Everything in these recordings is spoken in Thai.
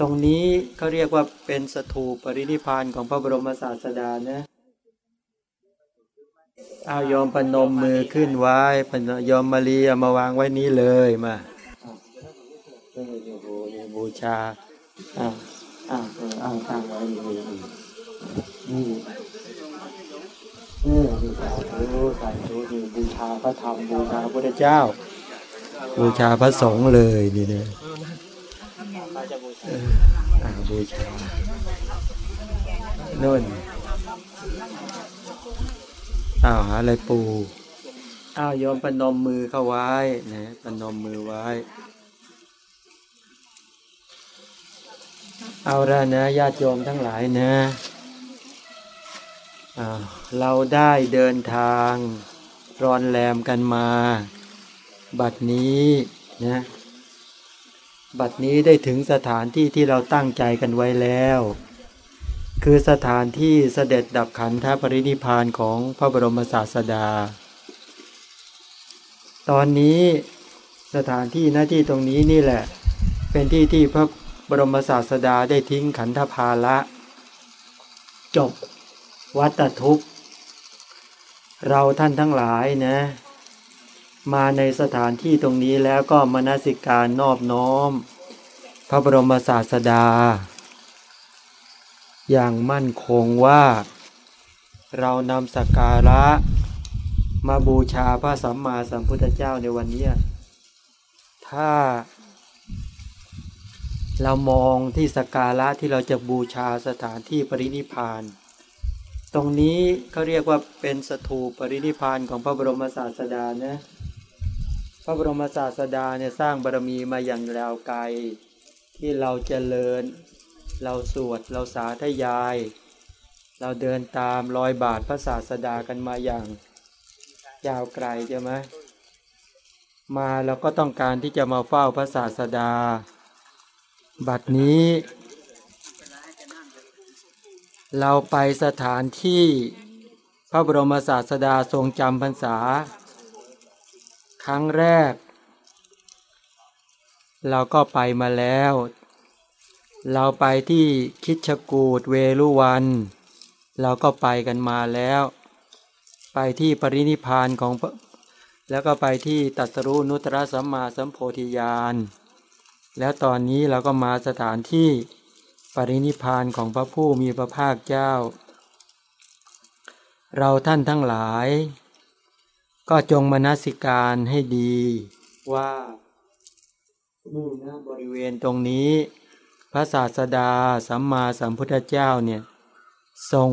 ตรงนี้เขาเรียกว่าเป็นสถูปรินิพานของพระบรมศาสดานะเอายอมปนมมือขึ้นไว้ปนยอมมาลีเอามาวางไว้นี้เลยมาเออโอ้โหนี่บูชาอ่าอ่าอ่าตั้งไว้นี่นี่เออบูชาธุสาธุบูชาพระธรรมบูชาพระพุทธเจ้า บูชาพระสงฆ์เลยนี่เนี่ยเอาบูชาโน่นอ้าวหาอะไรปูอ้าวโยมปนมมือเข้าไว้นะปนมมือไว้ เอาละนะญาติโยมทั้งหลายนะอ่าเราได้เดินทางรอนแรมกันมา บัดนี้นะบัดนี้ได้ถึงสถานที่ที่เราตั้งใจกันไว้แล้ว คือสถานที่เสด็จดับขันธปรินิพานของพระบรมศาสดา ตอนนี้สถานที่หน้าที่ตรงนี้นี่แหละ เป็นที่ที่พระบรมศาสดาได้ทิ้งขันธภาละจบวัตทุกข์ เราท่านทั้งหลายนะ มาในสถานที่ตรงนี้แล้วก็มนสิการนอบน้อม พระบรมศาสดา อย่างมั่นคงว่า เรานำสักการะ มาบูชาพระสัมมาสัมพุทธเจ้าในวันนี้ ถ้า เรามองที่สักการะที่เราจะบูชาสถานที่ปรินิพานตรงนี้เขาเรียกว่าเป็นสถูปปรินิพานของพระบรมศาสดานะ พระบรมศาสดาเนี่ยสร้างบารมีมาอย่างยาวไกล ที่เราเจริญ เราสวดเราสาธยาย เราเดินตามรอยบาทพระศาสดากันมาอย่างยาวไกลใช่ไหมมาเราก็ต้องการที่จะมาเฝ้าพระศาสดา บัดนี้เราไปสถานที่พระบรมศาสดาทรงจำพรรษา ครั้งแรก เราก็ไปมาแล้ว เราไปที่คิดชกูดเวลุวัน เราก็ไปกันมาแล้ว ไปที่ปรินิพานของแล้วก็ไปที่ตัสรุนุตตรสัมมาสัมโพธิญาณ แล้วตอนนี้เราก็มาสถานที่ปรินิพานของพระผู้มีพระภาคเจ้า เราท่านทั้งหลาย ก็จงมนสิการให้ดีว่านู่นะบริเวณตรงนี้ พระศาสดาสัมมาสัมพุทธเจ้าเนี่ยทรง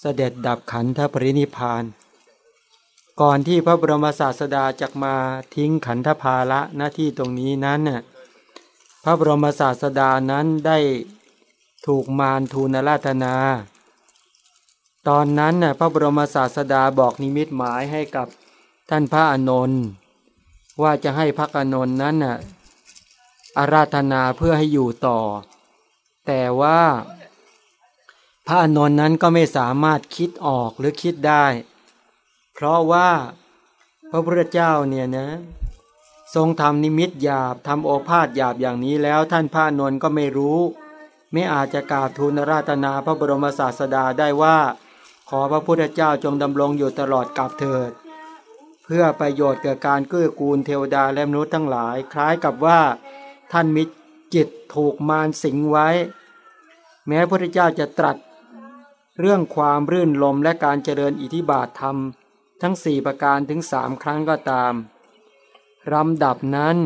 เสด็จดับขันธปรินิพาน ก่อนที่พระบรมศาสดาจะมาทิ้งขันธภาระหน้าที่ตรงนี้นั้นน่ะพระบรมศาสดานั้นได้ถูกมารทูลราธนา ตอนนั้นน่ะพระบรมศาสดาบอกนิมิตหมายให้กับท่านพระอานนท์ว่าจะให้พระอานนท์นั้นน่ะอาราธนาเพื่อให้อยู่ต่อ แต่ว่าพระอานนท์นั้นก็ไม่สามารถคิดออกหรือคิดได้ เพราะว่าพระพุทธเจ้าเนี่ยนะ ทรงทำนิมิตหยาบทำโอภาษหยาบอย่างนี้แล้วท่านพระนนท์ก็ไม่รู้ ไม่อาจจะกราบทูลราตนาพระบรมศาสดาได้ว่า ขอพระพุทธเจ้าจงดำรงอยู่ตลอดกับเถิด เพื่อประโยชน์แก่การเกื้อกูลเทวดาและมนุษย์ทั้งหลาย คล้ายกับว่าท่านมิจิตถูกมารสิงไว้ แม้พระพุทธเจ้าจะตรัส เรื่องความรื่นลมและการเจริญอิทธิบาทธรรม ทั้งสี่ประการถึงสามครั้งก็ตามลำดับนั้น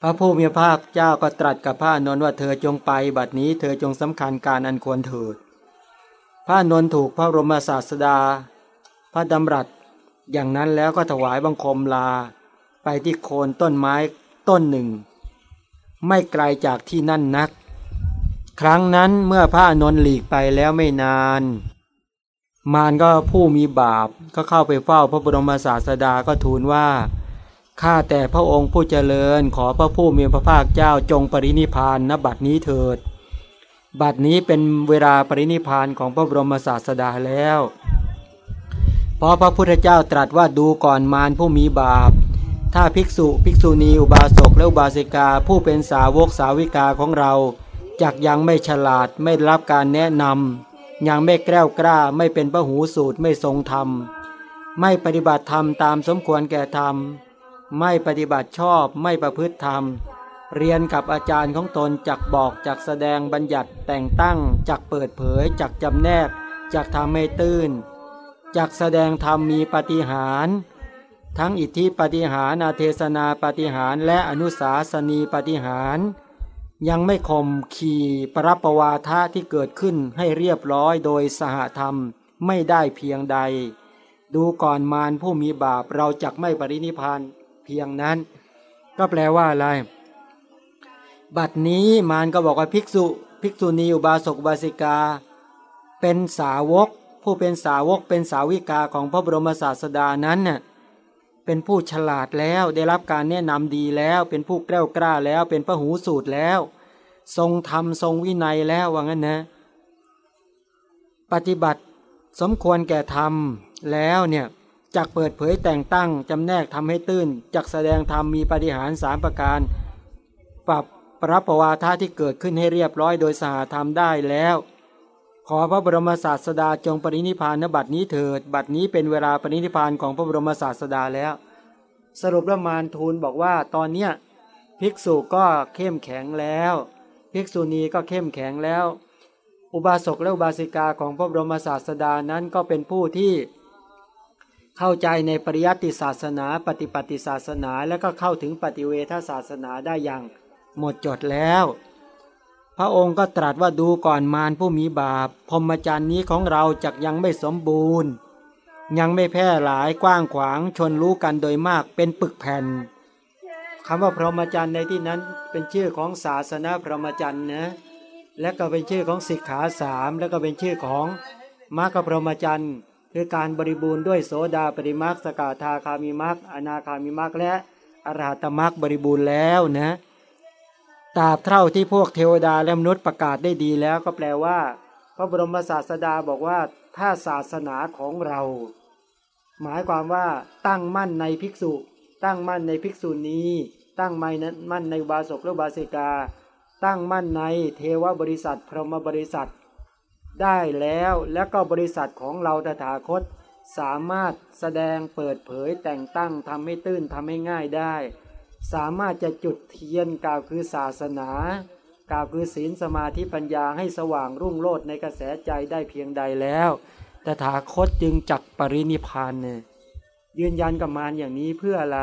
พระผู้มีพระภาคเจ้าก็ตรัสกับพระอานนท์ว่าเธอจงไปบัดนี้เธอจงสำคัญการอันควรเถิด พระนนถูกพระบรมศาสดา พระดำรัส อย่างนั้นแล้วก็ถวายบังคมลา ไปที่โคนต้นไม้ต้นหนึ่ง ไม่ไกลจากที่นั่นนัก ครั้งนั้นเมื่อพระนนหลีกไปแล้วไม่นาน มารก็ผู้มีบาปก็เข้าไปเฝ้าพระบรมศาสดาก็ทูลว่าข้าแต่พระองค์ผู้เจริญขอพระผู้มีพระภาคเจ้าจงปรินิพานณบัดนี้เถิด บัดนี้เป็นเวลาปรินิพานของพระบรมศาสดาแล้วเพราะพระพุทธเจ้าตรัสว่าดูก่อนมารผู้มีบาป ถ้าภิกษุภิกษุณีอุบาสกและอุบาสิกาผู้เป็นสาวกสาวิกาของเราจักยังไม่ฉลาดไม่รับการแนะนำยังไม่แกล้วกล้าไม่เป็นพระหูสูตรไม่ทรงธรรม ไม่ปฏิบัติธรรมตามสมควรแก่ธรรม ไม่ปฏิบัติชอบไม่ประพฤติธรรม เรียนกับอาจารย์ของตนจักบอกจักแสดงบัญญัติแต่งตั้งจักเปิดเผยจักจำแนกจักทำให้ตื้นจักแสดงธรรมมีปฏิหาร ทั้งอิทธิปฏิหารอาเทศนาปฏิหารและอนุสาสนีปฏิหาร ยังไม่คมขี่ปรับประวาทะที่เกิดขึ้นให้เรียบร้อยโดยสหธรรมไม่ได้เพียงใด ดูก่อนมารผู้มีบาปเราจักไม่ปรินิพานเพียงนั้น ก็แปลว่าอะไร บัดนี้มารก็บอกว่าภิกษุภิกษุณีอุบาสกบาสิกา เป็นสาวก ผู้เป็นสาวกเป็นสาวิกาของพระบรมศาสดานั้นเน่ยเป็นผู้ฉลาดแล้วได้รับการแนะนำดีแล้ว เป็นผู้แกล้วกล้าแล้ว เป็นพระหูสูตรแล้ว ทรงธรรมทรงวินัยแล้วว่างั้นนะ ปฏิบัติสมควรแก่ธรรมแล้วเนี่ยจักเปิดเผยแต่งตั้งจำแนกทำให้ตื้นจักแสดงธรรมมีปฏิหารสามประการ ปรับ รับประวาทาที่เกิดขึ้นให้เรียบร้อยโดยสหธรรมได้แล้ว ขอพระบรมศาสดาจงปรินิพานณบัดนี้เถิด บัดนี้เป็นเวลาปรินิพานของพระบรมศาสดาแล้ว สรุปแล้วมารทูลบอกว่าตอนเนี้ยภิกษุก็เข้มแข็งแล้ว ภิกษุณีก็เข้มแข็งแล้ว อุบาสกและอุบาสิกาของพระบรมศาสดานั้นก็เป็นผู้ที่เข้าใจในปริยัติศาสนา ปฏิปฏิศาสนา และก็เข้าถึงปฏิเวทศาสนาได้อย่าง หมดจดแล้ว พระองค์ก็ตรัสว่าดูก่อนมารผู้มีบาปพรหมจรรย์นี้ของเราจักยังไม่สมบูรณ์ ยังไม่แพร่หลายกว้างขวางชนรู้กันโดยมากเป็นปึกแผ่นคำว่าพรหมจรรย์ในที่นั้นเป็นชื่อของศาสนาพรหมจรรย์นะและก็เป็นชื่อของสิกขาสามแล้วก็เป็นชื่อของมรรคพรหมจรรย์คือการบริบูรณ์ด้วยโสดาปริมักสกาธาคามิมักอนาคามิมักและอรหัตมักบริบูรณ์แล้วนะ ตราบเท่าที่พวกเทวดาและมนุษย์ประกาศได้ดีแล้วก็แปลว่า พระบรมศาสดาบอกว่าถ้าศาสนาของเรา หมายความว่าตั้งมั่นในภิกษุ ตั้งมั่นในภิกษุนี้ตั้งมั่นในบาสกและบาสิกา ตั้งมั่นในเทวบริษัท พรหมบริษัท ได้แล้วแล้วก็บริษัทของเราตถาคต สามารถแสดงเปิดเผยแต่งตั้งทำให้ตื้นทำให้ง่ายได้ สามารถจะจุดเทียนกล่าวคือศาสนากล่าวคือศีลสมาธิปัญญาให้สว่างรุ่งโรจน์ในกระแสใจได้เพียงใดแล้ว ตถาคตจึงจักปรินิพานเนี่ยยืนยันกับมารอย่างนี้เพื่ออะไร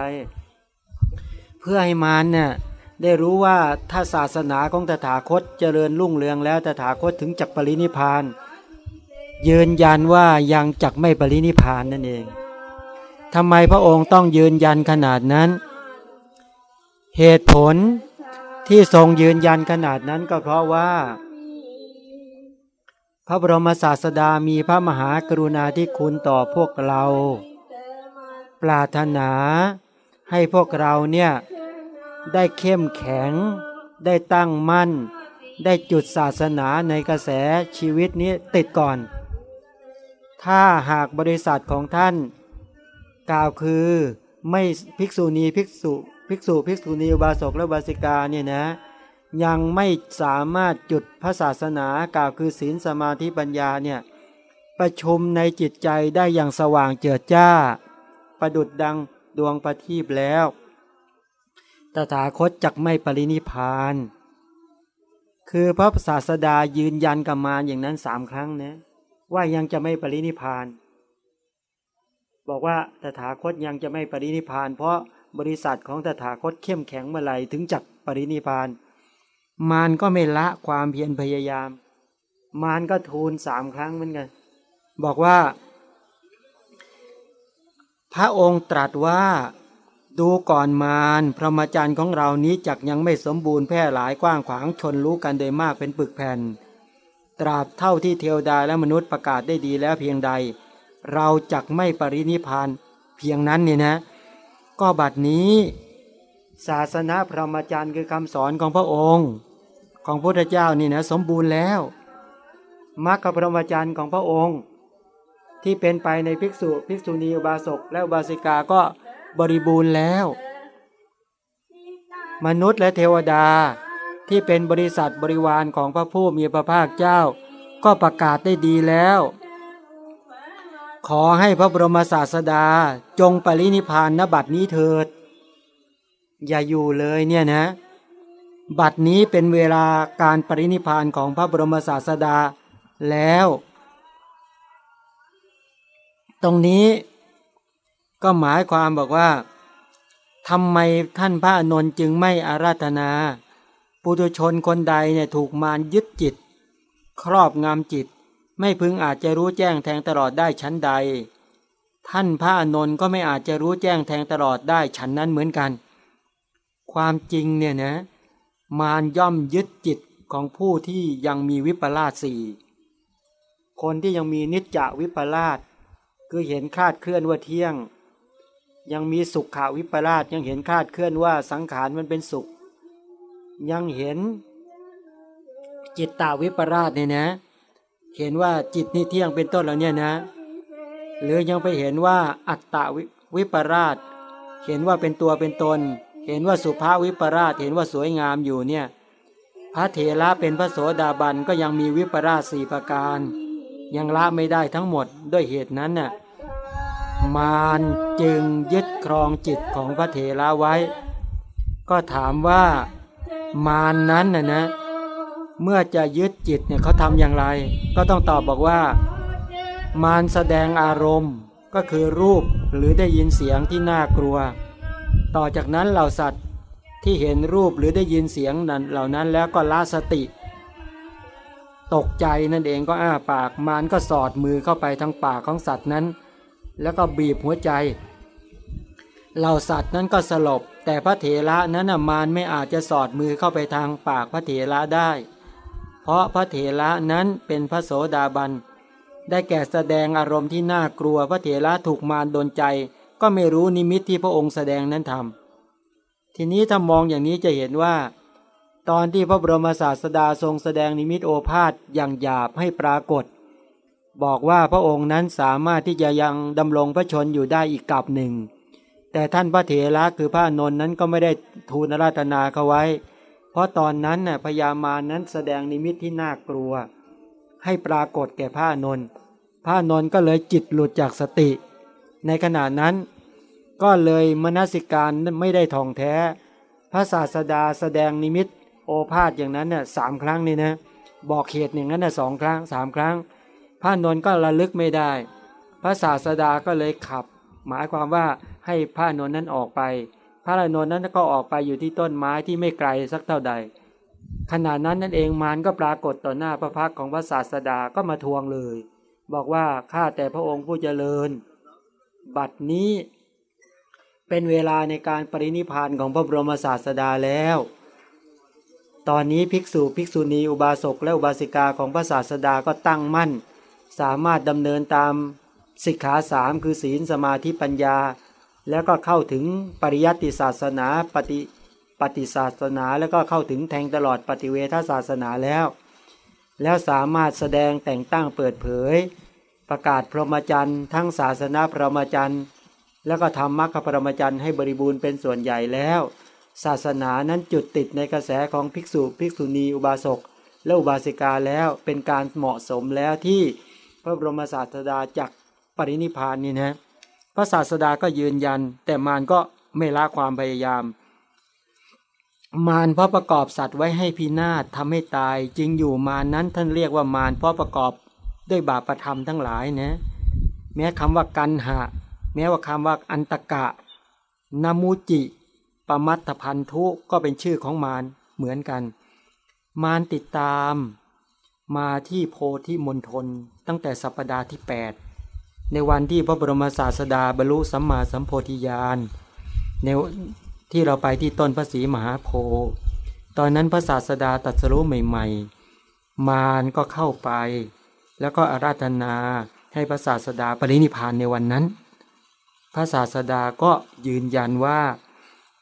เพื่อให้มารเนี่ยได้รู้ว่าถ้าศาสนาของตถาคตเจริญรุ่งเรืองแล้วตถาคตถึงจักปรินิพาน ยืนยันว่ายังจักไม่ปรินิพานนั่นเองทำไมพระองค์ต้องยืนยันขนาดนั้น เหตุผลที่ทรงยืนยันขนาดนั้นก็เพราะว่า พระบรมศาสดามีพระมหากรุณาธิคุณต่อพวกเรา ปรารถนาให้พวกเราเนี่ยได้เข้มแข็ง ได้ตั้งมั่น ได้จุดศาสนาในกระแสชีวิตนี้ติดก่อน ถ้าหากบริษัทของท่าน กล่าวคือไม่ภิกษุณีภิกษุ ภิกษุภิกษุณีอุบาสกและบาสิกาเนี่ยนะยังไม่สามารถจุดพระศาสนากล่าวคือศีลสมาธิปัญญาเนี่ยประชุมในจิตใจได้อย่างสว่างเจิดจ้า ประดุดดังดวงประทีปแล้ว ตถาคตจักไม่ปรินิพาน คือพระศาสดายืนยันกับมาอย่างนั้นสามครั้งนะว่ายังจะไม่ปรินิพาน บอกว่าตถาคตยังจะไม่ปรินิพาน เพราะ บริษัทของตถาคตเข้มแข็งเมื่อไหร่ถึงจักปรินิพาน มารก็ไม่ละความเพียรพยายาม มารก็ทูลสามครั้งเหมือนกัน บอกว่า พระองค์ตรัสว่าดูก่อนมารพระมจรรย์ของเรานี้จักยังไม่สมบูรณ์แพร่หลายกว้างขวางชนรู้กันโดยมากเป็นปึกแผ่น ตราบเท่าที่เทวดาและมนุษย์ประกาศได้ดีแล้วเพียงใด เราจักไม่ปรินิพานเพียงนั้นเนี่ยนะ ก็บัดนี้ ศาสนาพระมจรรย์คือคำสอนของพระองค์ ของพระพุทธเจ้านี่นะสมบูรณ์แล้วมรรคพระมจรรย์ของพระองค์ ที่เป็นไปในภิกษุภิกษุณีอุบาสกและอุบาสิกาก็บริบูรณ์แล้ว มนุษย์และเทวดาที่เป็นบริษัทบริวารของพระผู้มีพระภาคเจ้า ก็ประกาศได้ดีแล้ว ขอให้พระบรมศาสดาจงปรินิพานณบัดนี้เถิด อย่าอยู่เลยเนี่ยนะ บัดนี้เป็นเวลาการปรินิพานของพระบรมศาสดาแล้ว ตรงนี้ก็หมายความบอกว่าทำไมท่านพระอนนท์จึงไม่อาราธนา ปุถุชนคนใดเนี่ยถูกมารยึดจิต ครอบงำจิต ไม่พึงอาจจะรู้แจ้งแทงตลอดได้ชั้นใด ท่านพระอนนท์ก็ไม่อาจจะรู้แจ้งแทงตลอดได้ชั้นนั้นเหมือนกัน ความจริงเนี่ยนะ มารย่อมยึดจิตของผู้ที่ยังมีวิปลาสสี่คนที่ยังมีนิจจวิปลาสคือเห็นคาดเคลื่อนว่าเที่ยง ยังมีสุขขาวิปลาสยังเห็นคาดเคลื่อนว่าสังขารมันเป็นสุข ยังเห็นจิตตาวิปลาสเนี่ยนะ เห็นว่าจิตนี่เที่ยงเป็นต้นแล้วเนี่ยนะ หรือยังไปเห็นว่าอัตตาวิปลาสเห็นว่าเป็นตัวเป็นตน เห็นว่าสุภาวิปลาสเห็นว่าสวยงามอยู่เนี่ย พระเถระเป็นพระโสดาบันก็ยังมีวิปลาสสี่ประการ ยังละไม่ได้ทั้งหมดด้วยเหตุนั้นน่ะมารจึงยึดครองจิตของพระเถระไว้ ก็ถามว่ามารนนั้นน่ะนะ เมื่อจะยึดจิตเนี่ยเขาทำอย่างไร ก็ต้องตอบบอกว่า มารแสดงอารมณ์ก็คือรูปหรือได้ยินเสียงที่น่ากลัว ต่อจากนั้นเหล่าสัตว์ที่เห็นรูปหรือได้ยินเสียงนั้นเหล่านั้นแล้วก็ละสติ ตกใจนั่นเองก็อ้าปากมารก็สอดมือเข้าไปทางปากของสัตว์นั้น แล้วก็บีบหัวใจเหล่าสัตว์นั้นก็สลบ แต่พระเถระนั้นมารไม่อาจจะสอดมือเข้าไปทางปากพระเถระได้ ราะพระเถระนั้นเป็นพระโสดาบัน ได้แก่แสดงอารมณ์ที่น่ากลัวพระเถระถูกมารดนใจ ก็ไม่รู้นิมิตที่พระองค์แสดงนั้นทำทีนี้ถ้ามองอย่างนี้จะเห็นว่า ตอนที่พระบรมศาสดาทรงแสดงนิมิตโอภาษอย่างหยาบให้ปรากฏ บอกว่าพระองค์นั้นสามารถที่จะยังดำรงพระชนอยู่ได้อีกกับหนึ่ง แต่ท่านพระเถระคือพระนนท์นั้นก็ไม่ได้ทูลราตนาเขาไว้ เพราะตอนนั้นน่ะพญามานั้นแสดงนิมิตที่น่ากลัว ให้ปรากฏแก่พระนนท์พระนนท์ก็เลยจิตหลุดจากสติ ในขณะนั้น ก็เลยมนสิการไม่ได้ท่องแท้ พระศาสดาแสดงนิมิตโอภาษอย่างนั้นเนี่ยสามครั้งนี่นะบอกเหตุอย่างนั้นน่ยสองครั้งสามครั้ง พระนนท์ก็ระลึกไม่ได้ พระศาสดาก็เลยขับ หมายความว่าให้พระนนท์นั้นออกไป ระนนท์นั้นก็ออกไปอยู่ที่ต้นไม้ที่ไม่ไกลสักเท่าใด ขณะนั้นนั่นเองมารก็ปรากฏต่อหน้าพระพักของพระศาสดาก็มาทวงเลย บอกว่าข้าแต่พระองค์ผู้เจริญ บัดนี้เป็นเวลาในการปรินิพานของพระบรมศาสดาแล้ว ตอนนี้ภิกษุภิกษุณีอุบาสกและอุบาสิกาของพระศาสดาก็ตั้งมั่น สามารถดำเนินตามสิกขาสามคือศีลสมาธิปัญญา แล้วก็เข้าถึงปริยัติศาสนาปฏิปฏิศาสนาแล้วก็เข้าถึงแทงตลอดปฏิเวทศาสนาแล้ว แล้วสามารถแสดงแต่งตั้งเปิดเผย ประกาศพรหมจรรย์ทั้งศาสนาพรหมจรรย์แล้วก็ทำมรรคพรหมจรรย์ให้บริบูรณ์เป็นส่วนใหญ่แล้ว ศาสนานั้นจุดติดในกระแสของภิกษุภิกษุณีอุบาสกและอุบาสิกาแล้วเป็นการเหมาะสมแล้วที่พระบรมศาสดาจักปรินิพานนี่นะ ระศาสดาก็ยืนยัน แต่มารก็ไม่ละความพยายาม มารเพราะประกอบสัตว์ไว้ให้พินาศทำให้ตายจึงอยู่มารนั้นท่านเรียกว่ามารเพราะประกอบด้วยบาปธรรมทั้งหลายนะแม้คำว่ากันหะ แม้ว่าคำว่าอันตกะนามูจิปมัตถพันธุก็เป็นชื่อของมารเหมือนกัน มารติดตาม มาที่โพธิมณฑลตั้งแต่สัปดาห์ที่ 8 ในวันที่พระบรมศาสดาบรรลุสัมมาสัมโพธิญาณในที่เราไปที่ต้นพระศรีมหาโพธิ์ตอนนั้นพระศาสดาตัดสรู้ใหม่ๆ มารก็เข้าไป แล้วก็อาราธนาให้พระศาสดาปรินิพานในวันนั้น พระศาสดาก็ยืนยันว่า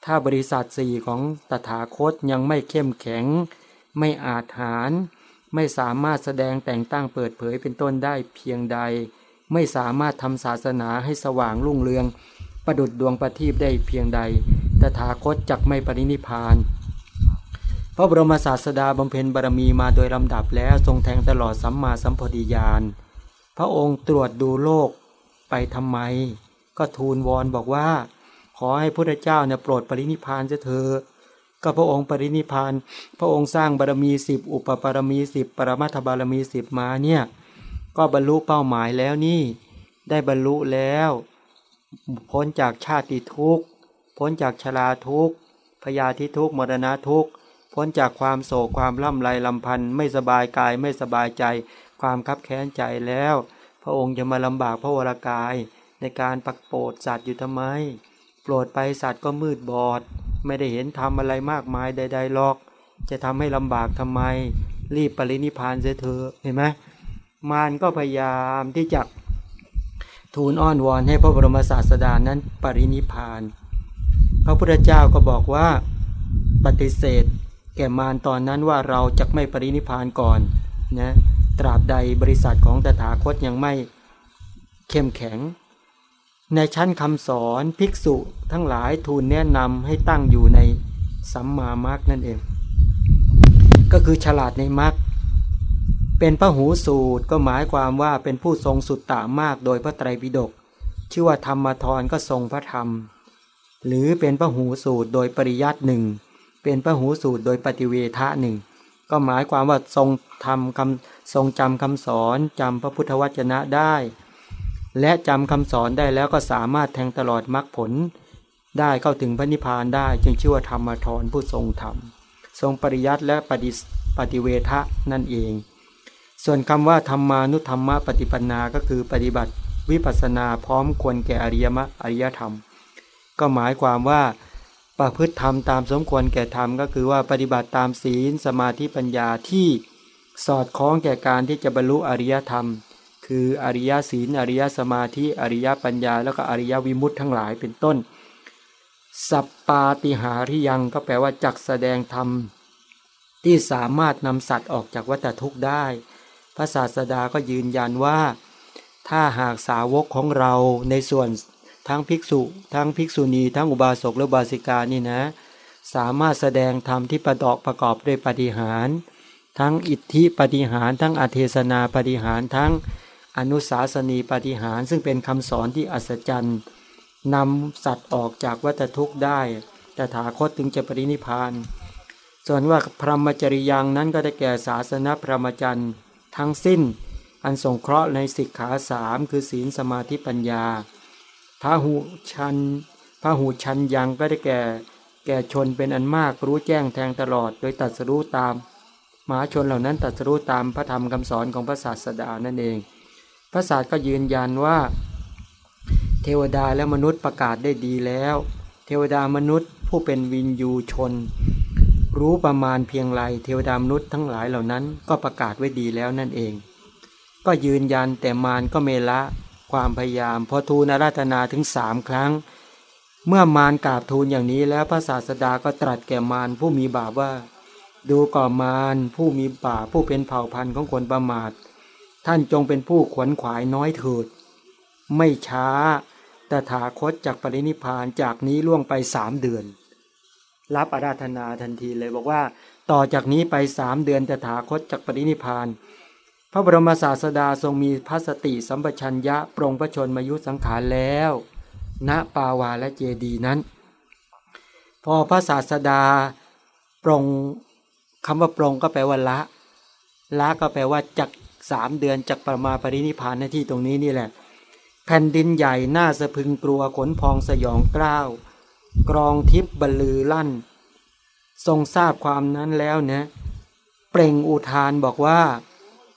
ถ้าบริษัทสี่ของตถาคตยังไม่เข้มแข็ง ไม่อาจหาร ไม่สามารถแสดงแต่งตั้งเปิดเผยเป็นต้นได้เพียงใด ไม่สามารถทำศาสนาให้สว่างรุ่งเรือง ประดุดดวงประทีปได้เพียงใด ตถาคตจักไม่ปรินิพานพระบรมศาสดาบำเพ็ญบารมีมาโดยลำดับแล้วทรงแทงตลอดสัมมาสัมพธิญาณ พระองค์ตรวจดูโลกไปทำไม ก็ทูลวอนบอกว่า ขอให้พระเจ้าเนี่ยโปรดปรินิพานจะเถอะก็พระองค์ปรินิพาน พระองค์สร้างบารมีสิบอุปปารมีสิบปรมัตถบารมีสิบมาเนี่ย ก็บรรลุเป้าหมายแล้วนี่ ได้บรรลุแล้ว พ้นจากชาติทุกข์ พ้นจากชราทุกข์พยาธิทุกข์มรณะทุกข์ พ้นจากความโศกความล่ำไรลำพันธ์ไม่สบายกายไม่สบายใจ ความคับแค้นใจแล้ว พระองค์จะมาลำบากพระวรากายในการปักโปรดสัตว์อยู่ทำไม โปรดไปสัตว์ก็มืดบอด ไม่ได้เห็นทำอะไรมากมายใดๆหรอก จะทำให้ลำบากทำไม รีบปรินิพานเสียเถอะเห็นไหม มารก็พยายามที่จะทูลอ้อนวอนให้พระบรมศาสดานั้นปรินิพาน พระพุทธเจ้าก็บอกว่าปฏิเสธ แก่มารตอนนั้นว่าเราจะไม่ปรินิพานก่อนนะตราบใดบริษัทของตถาคตยังไม่เข้มแข็ง ในชั้นคำสอนภิกษุทั้งหลายทูลแนะนำให้ตั้งอยู่ในสัมมามรรคนั่นเอง ก็คือฉลาดในมรรค เป็นพระหูสูตรก็หมายความว่าเป็นผู้ทรงสุตตามากโดยพระไตรปิฎกชื่อว่าธรรมทรก็ทรงพระธรรม หรือเป็นพระหูสูตรโดยปริยัติหนึ่งเป็นพระหูสูตรโดยปฏิเวทะหนึ่งก็หมายความว่าทรงทำคำทรงจำคำสอนจำพระพุทธวจนะได้ และจำคำสอนได้แล้วก็สามารถแทงตลอดมรรคผล ได้เข้าถึงพระนิพพานได้ จึงชื่อว่าธรรมทรผู้ทรงธรรม ทรงปริยัติและปฏิปฏิเวทะนั่นเอง ส่วนคำว่าธรรมานุธรรมะปฏิปันนาก็คือปฏิบัติวิปัสนาพร้อมควรแก่อริยมรรคอริยธรรม ก็หมายความว่าประพฤติธรรมตามสมควรแก่ธรรมก็คือว่าปฏิบัติตามศีลสมาธิปัญญาที่สอดคล้องแก่การที่จะบรรลุอริยธรรม คืออริยศีล อริยสมาธิ อริยปัญญา แล้วก็อริยวิมุตติทั้งหลายเป็นต้น สัปปาติหาริยังก็แปลว่าจักแสดงธรรม ที่สามารถนำสัตว์ออกจากวัฏทุกข์ได้ พระศาสดาก็ยืนยันว่า ถ้าหากสาวกของเราในส่วนทั้งภิกษุ ทั้งภิกษุณี ทั้งอุบาสกและบาสิกานี่นะ สามารถแสดงธรรมที่ประดอกประกอบด้วยปฏิหาร ทั้งอิทธิปฏิหาร ทั้งอเทศนาปฏิหารทั้งอนุสาสนีปฏิหาร ซึ่งเป็นคำสอนที่อัศจรรย์นำสัตว์ออกจากวัฏทุกข์ได้ แต่ถาคตถึงจะปรินิพาน ส่วนว่าพรหมจริยังนั้นก็ได้แก่ศาสนาพรหมจรรย์ ทั้งสิ้น อันสงเคราะห์ในสิกขาสามคือศีลสมาธิปัญญาพระหูชันพระหูชันยังก็ได้แก่ แก่ชนเป็นอันมากรู้แจ้งแทงตลอด โดยตัดสรู้ตามมหาชนเหล่านั้นตัดสรู้ตามพระธรรมคำสอนของพระศาสดานั่นเอง พระศาสก็ยืนยันว่า เทวดาและมนุษย์ประกาศได้ดีแล้ว เทวดามนุษย์ผู้เป็นวินยูชน รู้ประมาณเพียงไรเทวดามนุษย์ทั้งหลายเหล่านั้นก็ประกาศไว้ดีแล้วนั่นเอง ก็ยืนยันแต่มารก็เมละความพยายามพอทูลอาราธนาถึงสามครั้ง เมื่อมารกราบทูลอย่างนี้แล้วพระศาสดาก็ตรัสแก่มารผู้มีบาปว่า ดูก่อมารผู้มีบาปผู้เป็นเผ่าพันธุ์ของคนประมาท ท่านจงเป็นผู้ขวนขวายน้อยเถิด ไม่ช้าแต่ถาคตจากปรินิพานจากนี้ล่วงไปสามเดือน รับอาราธนาทันทีเลยบอกว่า ต่อจากนี้ไปสามเดือนแต่ถาคตจากปรินิพานพระบรมศาสดาทรงมีพระสติสัมปชัญญะปรงพระชนมายุสังขารแล้ว ณปาวาและเจดีนั้น พอพระศาสดาปรงคำว่าปรงก็แปลว่าละ ละก็แปลว่าจากสามเดือนจากประมาปรินิพานหน้าที่ตรงนี้นี่แหละ แผ่นดินใหญ่น่าสะพึงกลัวขนพองสยองกล้าว กรองทิพย์บรรลือลั่น ทรงทราบความนั้นแล้วนะ เปล่งอุทานบอกว่า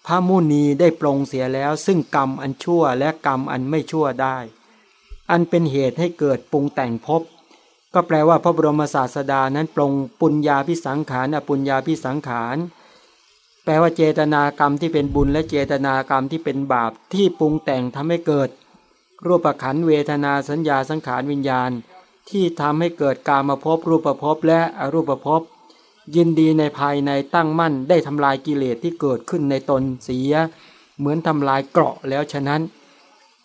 พระมุนีได้ปรงเสียแล้วซึ่งกรรมอันชั่วและกรรมอันไม่ชั่วได้ อันเป็นเหตุให้เกิดปรุงแต่งภพก็แปลว่าพระบรมศาสดานั้นปรงปุญญาพิสังขารอปุญญาพิสังขารแปลว่าเจตนากรรมที่เป็นบุญและเจตนากรรมที่เป็นบาปที่ปรุงแต่งทำให้เกิด รูปขันเวทนาสัญญาสังขารวิญญาณ ที่ทำให้เกิดการมาพบรูปภพและอรูปภพยินดีในภายในตั้งมั่นได้ทำลายกิเลสที่เกิดขึ้นในตนเสีย เหมือนทำลายเกราะแล้วฉะนั้น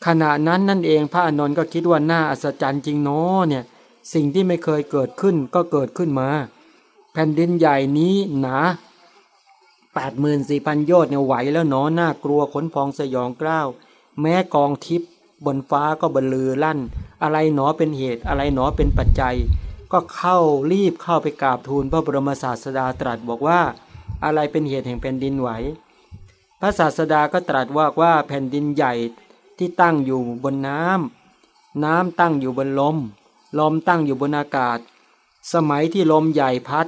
ขณะนั้นนั่นเองพระอนนท์ก็คิดว่าน่าอัศจรรย์จริงเนาะเนี่ยสิ่งที่ไม่เคยเกิดขึ้นก็เกิดขึ้นมา แผ่นดินใหญ่นี้หนาแปดหมื่นสี่พันโยชน์เนี่ยไหวแล้วหนอหน้ากลัวขนพองสยองกล้าว แม้กองทิพย์ บนฟ้าก็บรรลือลั่น อะไรหนอเป็นเหตุอะไรหนอเป็นปัจจัย ก็เข้ารีบเข้าไปกราบทูลพระบรมศาสดาตรัสบอกว่า อะไรเป็นเหตุแห่งแผ่นดินไหว พระศาสดาก็ตรัสว่าว่าแผ่นดินใหญ่ที่ตั้งอยู่บนน้ำน้ำตั้งอยู่บนลม ลมตั้งอยู่บนอากาศ สมัยที่ลมใหญ่พัด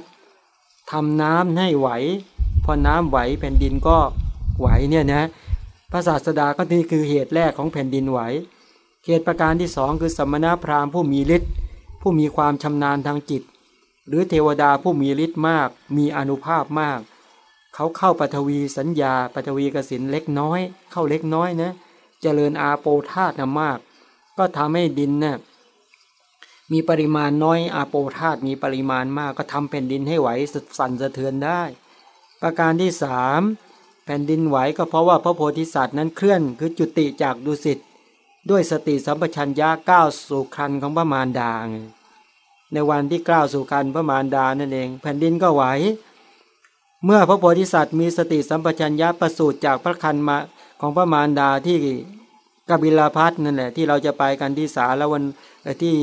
ทำน้ำให้ไหว พอน้ำไหวแผ่นดินก็ไหวเนี่ยนะ พระศาสดาก็นี่คือเหตุแรกของแผ่นดินไหวเหตุประการที่สองคือสมณพราหมณ์ผู้มีฤทธิ์ผู้มีความชำนาญทางจิต หรือเทวดาผู้มีฤทธิ์มาก มีอนุภาพมาก เขาเข้าปฐวีสัญญาปฐวีกสินเล็กน้อย เข้าเล็กน้อยนะเจริญอาโปธาตนะมาก ก็ทำให้ดินนะ่ะมีปริมาณน้อยอาโปธาตมีปริมาณมากก็ทำแผ่นดินให้ไหวสั่นสะเทือนได้ ประการที่สาม แผ่นดินไหวก็เพราะว่าพระโพธิสัตว์นั้นเคลื่อนคือจุติจากดุสิตด้วยสติสัมปชัญญะก้าวสู่คันของพระมารดาไงในวันที่ก้าวสู่คันพระมารดานั่นเอง แผ่นดินก็ไหว เมื่อพระโพธิสัตว์มีสติสัมปชัญญะประสูติจากพระคันมาของพระมารดาที่กบิลพัทนั่นแหละที่เราจะไปกันที่สาแล้ววันที่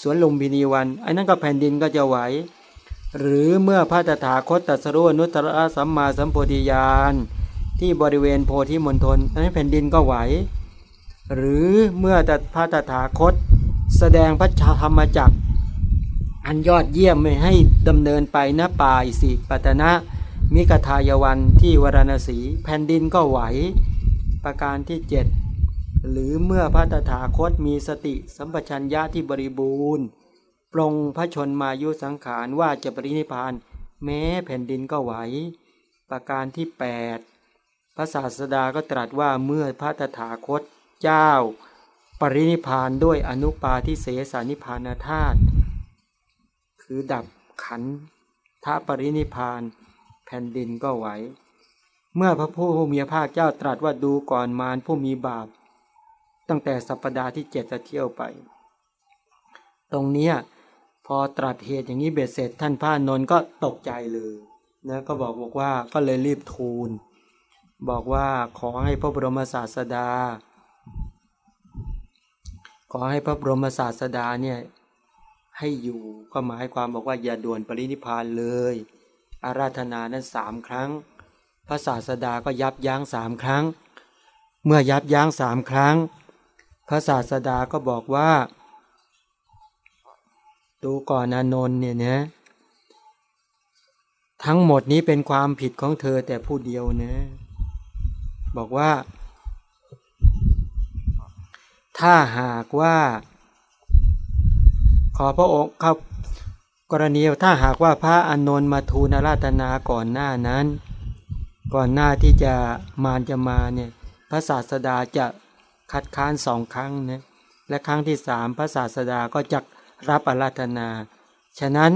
สวนลุมพินีวันไอ้นั่นก็แผ่นดินก็จะไหว หรือเมื่อพระตถาคตตรัสรู้นุตตรสัมมาสัมโพธิญาณที่บริเวณโพธิมณฑลนั้นแผ่นดินก็ไหว หรือเมื่อตพระตถาคต แสดงพระชาธรรมจักอันยอดเยี่ยมไม่ให้ดำเนินไปณป่าอิสิปตนะ มิกทายวันที่วรณสี แผ่นดินก็ไหว ประการที่เจ็ดหรือเมื่อพระตถาคตมีสติสัมปชัญญะที่บริบูรณ์ ปรงพระชนมายุสังขารว่าจะปรินิพาน แม้แผ่นดินก็ไหว ประการที่ 8 พระศาสดาก็ตรัสว่าเมื่อพระตถาคตเจ้า ปรินิพานด้วยอนุปาทิเสสานิพานธาตุคือดับขันธปรินิพาน แผ่นดินก็ไหว เมื่อพระผู้มีพระภาคเจ้าตรัสว่าดูก่อนมารผู้มีบาป ตั้งแต่สัปดาห์ที่เจ็ดจะเที่ยวไป ตรงเนี้ย อตรัสเหตุอย่างนี้เบ็ดเสร็จท่านพระนนท์ก็ตกใจเลยนะก็บอกบอกว่าก็เลยรีบทูล บอกว่าขอให้พระบรมศาสดา ขอให้พระบรมศาสดาเนี่ยให้อยู่ก็หมายความบอกว่าอย่าด่วนปรินิพานเลย อาราธนานั้นสามครั้ง พระศาสดาก็ยับยั้งสามครั้ง เมื่อยับยั้งสามครั้ง พระศาสดาก็บอกว่า ดูก่อนอนนท์เนี่ยนะ ทั้งหมดนี้เป็นความผิดของเธอแต่ผู้เดียวนะ บอกว่า ถ้าหากว่า ขอพระองค์ครับกรณีถ้าหากว่าพระอานนท์มาทูลราตนาก่อนหน้านั้น ก่อนหน้าที่จะมารจะมาเนี่ยพระศาสดาจะคัดค้านสองครั้งนะและครั้งที่สามพระศาสดาก็จะ รับอาราธนา ฉะนั้น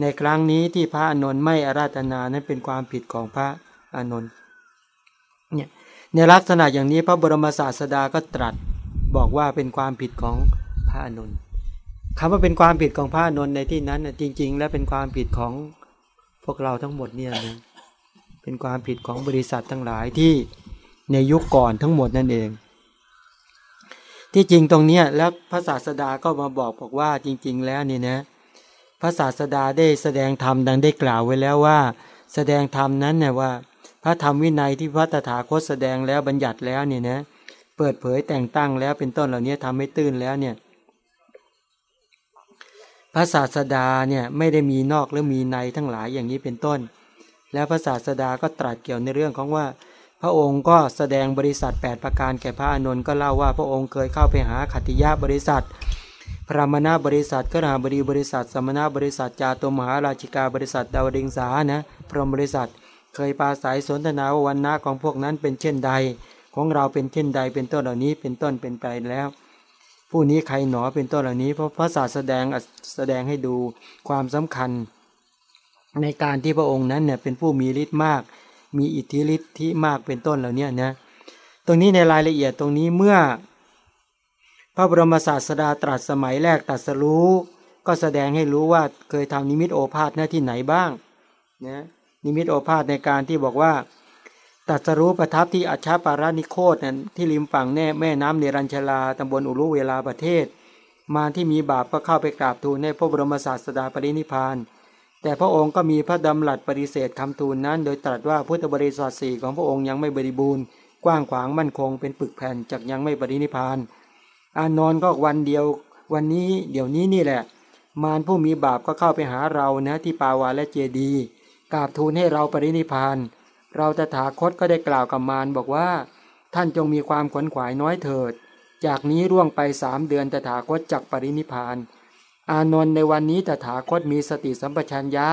ในครั้งนี้ที่พระอนนท์ไม่อาราธนานั้นเป็นความผิดของพระอนนท์เนี่ยในลักษณะอย่างนี้พระบรมศาสดาก็ตรัสบอกว่าเป็นความผิดของพระอนนท์คำว่าเป็นความผิดของพระอนนท์ในที่นั้นจริง ๆ และเป็นความผิดของพวกเราทั้งหมดเนี่ยนะเป็นความผิดของบริษัททั้งหลายที่ในยุคก่อนทั้งหมดนั่นเอง ที่จริงตรงเนี้ยแล้วพระศาสดาก็มาบอกบอกว่าจริง ๆ แล้วนี่นะพระศาสดาได้แสดงธรรมดังได้กล่าวไว้แล้วว่า แสดงธรรมนั้นเนี่ยว่า พระธรรมวินัยที่พระตถาคตแสดงแล้วบัญญัติแล้วเนี่ยนะเปิดเผยแต่งตั้งแล้วเป็นต้นเหล่านี้ทำให้ตื่นแล้วเนี่ยพระศาสดาเนี่ยไม่ได้มีนอกหรือมีในทั้งหลายอย่างนี้เป็นต้น แล้วพระศาสดาก็ตรัสเกี่ยวในเรื่องของว่า พระองค์ก็แสดงบริษัท 8 ประการแก่พระอานนท์ก็เล่าว่าพระองค์เคยเข้าไปหาขัติยะบริษัท พระมณาบริษัทกราบดีบริษัท สมณบริษัทจาตุมหาราชิกาบริษัทดาวดิงสานะพรหมบริษัท เคยปาศัยสนทนาวันนาของพวกนั้นเป็นเช่นใด ของเราเป็นเช่นใดเป็นต้นเหล่านี้เป็นต้นเป็นไปแล้ว ผู้นี้ใครหนอเป็นต้นเหล่านี้ เพราะพระศาสแสดงแสดงให้ดูความสำคัญ ในการที่พระองค์นั้นเนี่ยเป็นผู้มีฤทธิ์มาก มีอิทธิฤทธิ์ที่มากเป็นต้นเหล่านี้นะตรงนี้ในรายละเอียดตรงนี้เมื่อ พระบรมศาสดาตรัสสมัยแรกตรัสรู้ ก็แสดงให้รู้ว่าเคยทำนิมิตโอภาษหน้าที่ไหนบ้างนะนิมิตโอภาษในการที่บอกว่าตรัสรู้ประทับที่อัชชาปารานิโคตนั้นที่ริมฝั่งแน่แม่น้ำเนรัญชราตำบลอุรุเวลาประเทศ มาที่มีบาปก็เข้าไปกราบทูลในพระบรมศาสดาปรินิพาน แต่พระองค์ก็มีพระดำรัสปฏิเสธคำทูลนั้น โดยตรัสว่าพุทธบริษัทสี่ของพระองค์ยังไม่บริบูรณ์ กว้างขวางมั่นคงเป็นปึกแผ่นจากยังไม่ปรินิพาน อานนท์ก็วันเดียว วันนี้เดี๋ยวนี้นี่แหละ มารผู้มีบาปก็เข้าไปหาเรานะที่ปาวาและเจดีกราบทูลให้เราปรินิพาน เราตถาคตก็ได้กล่าวกับมารบอกว่า ท่านจงมีความขวนขวายน้อยเถิด จากนี้ร่วงไปสามเดือนตถาคตจักปรินิพาน อานนท์ในวันนี้ตถาคตมีสติสัมปชัญญะ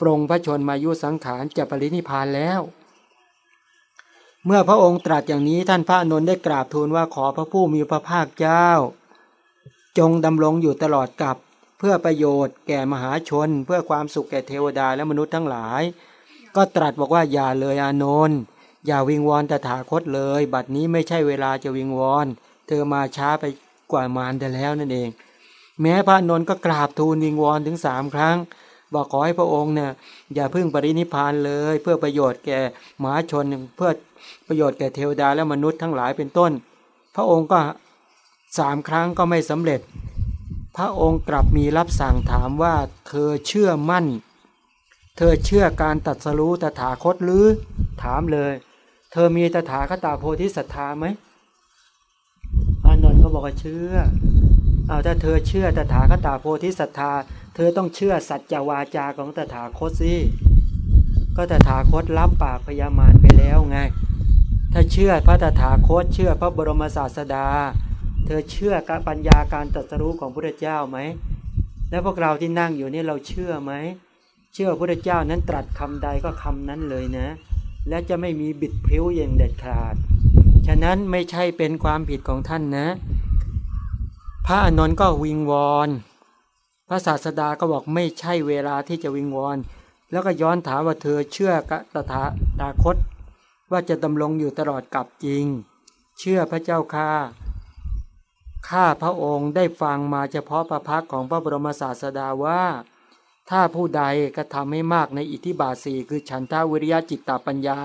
ปรงพระชนมายุสังขารจะปรินิพานแล้ว เมื่อพระองค์ตรัสอย่างนี้ท่านพระอานนท์ได้กราบทูลว่าขอพระผู้มีพระภาคเจ้า จงดำรงอยู่ตลอดกับเพื่อประโยชน์แก่มหาชน เพื่อความสุขแก่เทวดาและมนุษย์ทั้งหลาย ก็ตรัสบอกว่าอย่าเลยอานนท์อย่าวิงวอนตถาคตเลย บัดนี้ไม่ใช่เวลาจะวิงวอน เธอมาช้าไปกว่ามารแต่แล้วนั่นเอง แม้พระนนท์ก็กราบทูลวิงวอนถึงสามครั้ง บอกขอให้พระองค์เนี่ยอย่าพึ่งปรินิพานเลย เพื่อประโยชน์แก่มหาชนเพื่อประโยชน์แก่เทวดาและมนุษย์ทั้งหลายเป็นต้น พระองค์ก็สามครั้งก็ไม่สำเร็จ พระองค์กลับมีรับสั่งถามว่าเธอเชื่อมั่น เธอเชื่อการตัดสรู้ตถาคตหรือถามเลย เธอมีตถาคตาโพธิศรัทธาไหมอานนท์ก็บอกว่าเชื่อ เอาถ้าเธอเชื่อตถาคตาโพธิศรัทธา เธอต้องเชื่อสัจจวาจาของตถาคตสิก็ตถาคตรับปากพยามารไปแล้วไง ถ้าเชื่อพระตถาคต เชื่อพระบรมศาสดา เธอเชื่อการปัญญาการตรัสรู้ของพระเจ้าไหม แล้วพวกเราที่นั่งอยู่นี่เราเชื่อไหม เชื่อพระเจ้านั้นตรัสคำใดก็คำนั้นเลยนะ และจะไม่มีบิดพริ้วอย่างเด็ดขาด ฉะนั้นไม่ใช่เป็นความผิดของท่านนะ พระอนนท์ก็วิงวอนพระศาสดาก็บอกไม่ใช่เวลาที่จะวิงวอน แล้วก็ย้อนถามว่าเธอเชื่อกตถาดาคต ว่าจะดำรงอยู่ตลอดกับจริง เชื่อพระเจ้าค่าข้าพระองค์ได้ฟังมาเฉพาะประพักของพระบรมศาสดาว่า ถ้าผู้ใดกระทำให้มากในอิทธิบาทสี่คือฉันทาวิริยะจิตตปัญญา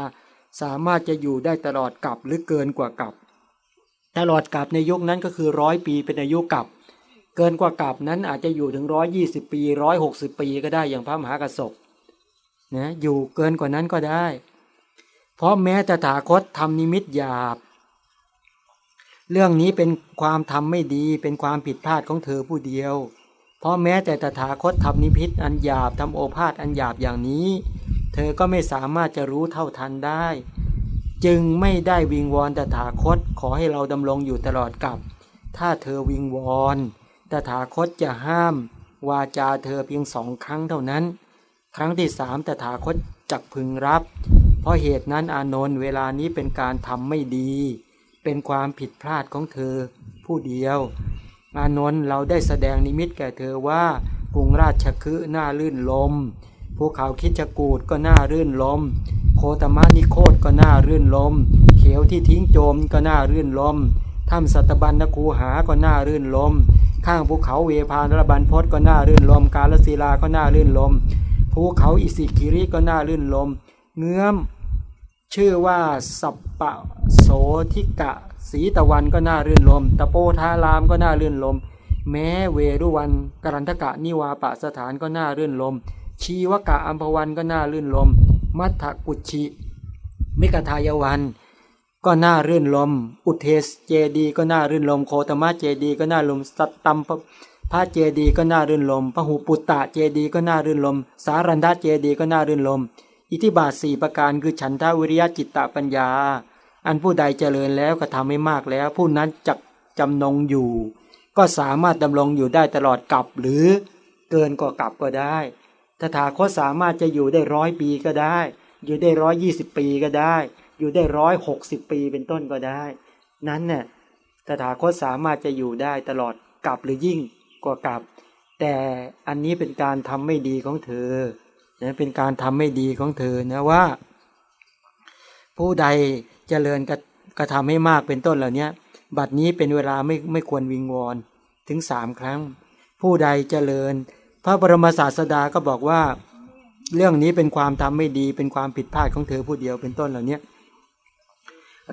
สามารถจะอยู่ได้ตลอดกับหรือเกินกว่ากับ ตลอดกับในยุคนั้นก็คือร้อยปีเป็นอายุกับเกินกว่ากับนั้นอาจจะอยู่ถึงร้อยยี่สิบปีร้อยหกสิบปีก็ได้อย่างพระมหากระสบนะอยู่เกินกว่านั้นก็ได้ เพราะแม้ตถาคตทำนิมิตหยาบ เรื่องนี้เป็นความทำไม่ดีเป็นความผิดพลาดของเธอผู้เดียว เพราะแม้แต่ตถาคตทำนิพิษอันหยาบทำโอภาษอันหยาบอย่างนี้ เธอก็ไม่สามารถจะรู้เท่าทันได้ จึงไม่ได้วิงวอนตถาคตขอให้เราดำรงอยู่ตลอดกับ ถ้าเธอวิงวอนตถาคตจะห้าม วาจาเธอเพียงสองครั้งเท่านั้น ครั้งที่สามตถาคตจักพึงรับ เพราะเหตุนั้นอานนท์เวลานี้เป็นการทำไม่ดี เป็นความผิดพลาดของเธอผู้เดียว อานนท์เราได้แสดงนิมิตแก่เธอว่ากรุงราชคฤห์น่าลื่นลม ภูเขาคิจกูดก็น่ารื่นลม โคตมานิโคตก็น่ารื่นลม เขียวที่ทิ้งโจมก็น่ารื่นลมถ้ำสัตบัญนคูหาก็น่ารื่นลม ข้างภูเขาเวพานระบันพศก็น่ารื่นลม กาลศิลาก็น่ารื่นลม ภูเขาอิสิกิริก็น่ารื่นลม เงื้อม ชื่อว่าสัปปะโสทิกะสีตะวันก็น่ารื่นลม ตะโปธารามก็น่ารื่นลม แม้เวรุวันกรันทกะนิวาปะสถานก็น่ารื่นลม ชีวกะอัมพวันก็น่ารื่นลม มัทธกุชิมฤคทายวัน ก็น่ารื่นรมย์ อุเทนเจดีย์ก็น่ารื่นรมย์ โคตมกเจดีย์ก็น่ารมย์สัตตัมพเจดีย์ก็น่ารื่นรมย์พหุปุตตเจดีย์ก็น่ารื่นรมย์ สารันททเจดีย์ก็น่ารื่นรมย์ อิทธิบาทสี่ประการคือฉันทะวิริยะจิตตะปัญญา อันผู้ใดเจริญแล้วก็ทำให้มากแล้ว ผู้นั้นจักจำนงอยู่ ก็สามารถดำรงอยู่ได้ตลอดกัปหรือเกินกว่ากัปก็ได้ ตถาคตสามารถจะอยู่ได้ร้อยปีก็ได้ อยู่ได้ร้อยยี่สิบปีก็ได้ อยู่ได้ร้อยหกสิบปีเป็นต้นก็ได้ นั้นเนี่ยตถาคตสามารถจะอยู่ได้ตลอดกลับหรือยิ่งกว่ากลับ แต่อันนี้เป็นการทำไม่ดีของเธอนะเป็นการทำไม่ดีของเธอนะว่า ผู้ใดเจริญกระกระทำให้มากเป็นต้นเหล่านี้บัดนี้เป็นเวลาไม่ไม่ควรวิงวอนถึงสามครั้งผผู้ใดเจริญ พระบรมศาสดาก็บอกว่า เรื่องนี้เป็นความทำไม่ดีเป็นความผิดพลาดของเธอผู้เดียวเป็นต้นเหล่านี้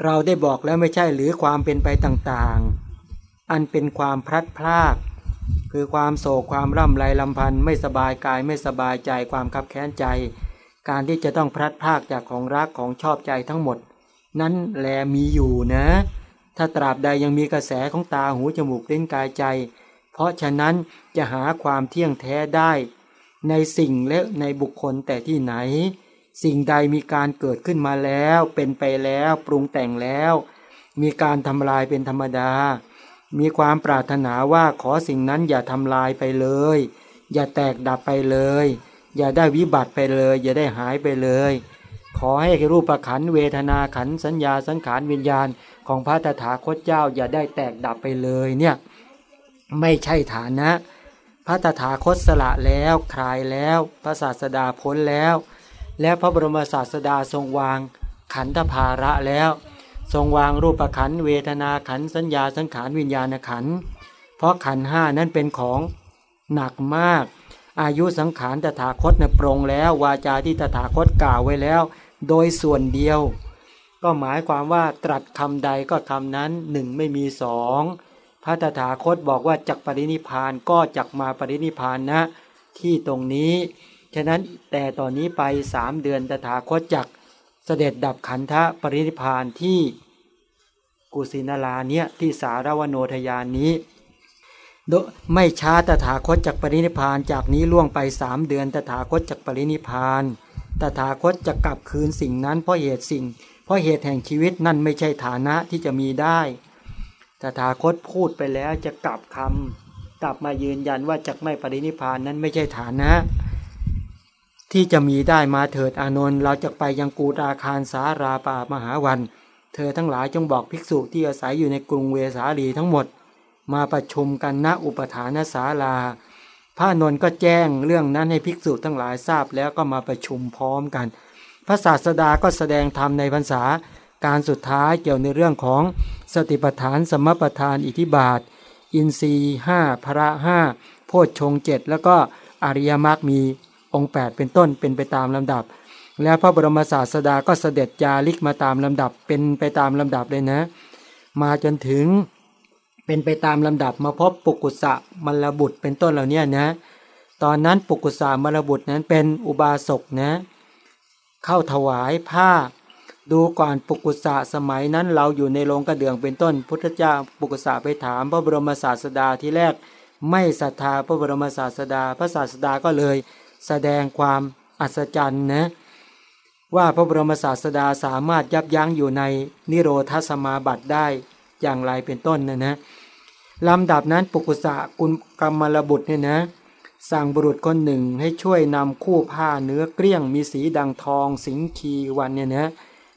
เราได้บอกแล้วไม่ใช่หรือความเป็นไปต่างๆ อันเป็นความพลัดพราก คือความโศกความร่ำไรลำพันธ์ไม่สบายกายไม่สบายใจความคับแค้นใจ การที่จะต้องพลัดพรากจากของรักของชอบใจทั้งหมด นั้นแลมีอยู่นะ ถ้าตราบใดยังมีกระแสของตาหูจมูกเล่นกายใจ เพราะฉะนั้นจะหาความเที่ยงแท้ได้ ในสิ่งและในบุคคลแต่ที่ไหน สิ่งใดมีการเกิดขึ้นมาแล้ว เป็นไปแล้วปรุงแต่งแล้ว มีการทำลายเป็นธรรมดา มีความปรารถนาว่าขอสิ่งนั้นอย่าทำลายไปเลย อย่าแตกดับไปเลย อย่าได้วิบัติไปเลย อย่าได้หายไปเลยขอให้รูปขันเวทนาขันสัญญาสังขารวิญญาณของพระตถาคตเจ้าอย่าได้แตกดับไปเลยเนี่ย ไม่ใช่ฐานะ พระตถาคตสละแล้วคลายแล้วพระศาสดาพ้นแล้ว และพระบรมศาสดาทรงวางขันธภาระแล้ว ทรงวางรูปขันเวทนาขันสัญญาสังขารวิญญาณขันเพราะขันห้านั้นเป็นของหนักมาก อายุสังขารตถาคตเนี่ยปรงแล้ว วาจาที่ตถาคตกล่าวไว้แล้ว โดยส่วนเดียว ก็หมายความว่าตรัสคำใดก็คำนั้นหนึ่งไม่มีสอง พระตถาคตบอกว่าจักปรินิพานก็จักมาปรินิพานนะที่ตรงนี้ ฉะนั้นแต่ตอนนี้ไปสามเดือนตถาคตจักเสด็จดับขันธปรินิพานที่กุสินาราเนี่ยที่สารวโนทยานนี้ไม่ช้าตถาคตจากปรินิพานจากนี้ล่วงไปสามเดือนตถาคตจากปรินิพานตถาคตจะกลับคืนสิ่งนั้นเพราะเหตุสิ่ง เพราะเหตุแห่งชีวิตนั่นไม่ใช่ฐานะที่จะมีได้ ตถาคตพูดไปแล้วจะกลับคำกลับมายืนยันว่าจากไม่ปรินิพานนั้นไม่ใช่ฐานะ ที่จะมีได้มาเถิดอานนท์เราจะไปยังกูตาคารสาราป่ามหาวัน เธอทั้งหลายจงบอกภิกษุที่อาศัยอยู่ในกรุงเวสาลีทั้งหมด มาประชุมกันณอุปถานศาลาพระนนท์ก็แจ้งเรื่องนั้นให้ภิกษุทั้งหลายทราบแล้วก็มาประชุมพร้อมกัน พระศาสดาก็แสดงธรรมในพรรษาการสุดท้ายเกี่ยวในเรื่องของ สติปัฏฐาน สมปัฏฐาน อิทิบาท อินทรีห้าพระห้าโพชฌงเจ็ดแล้วก็อริยมรรคมีองค์ 8 เป็นต้นเป็นไปตามลำดับ แล้วพระบรมศาสดาก็เสด็จจาริกมาตามลำดับ เป็นไปตามลำดับเลยนะ มาจนถึงเป็นไปตามลำดับมาพบปุกุสะมรบุตรเป็นต้นเหล่านี้นะ ตอนนั้นปุกุสะมรบุตรนั้นเป็นอุบาสกนะ เข้าถวายผ้า ดูก่อนปุกุสะสมัยนั้นเราอยู่ในโรงกระเดื่องเป็นต้น พุทธเจ้าปุกุสะไปถามพระบรมศาสดาที่แรกไม่ศรัทธาพระบรมศาสดา พระศาสดาก็เลย แสดงความอัศจรรย์นะว่าพระบรมศาสดาสามารถยับยั้งอยู่ในนิโรธสมาบัติได้อย่างไรเป็นต้นนะนะลำดับนั้นปุกุสะกุลกรรมลบุตรเนี่ยนะสั่งบุรุษคนหนึ่งให้ช่วยนำคู่ผ้าเนื้อเกลี้ยงมีสีดังทอง สิงคีวันเนี่ยนะ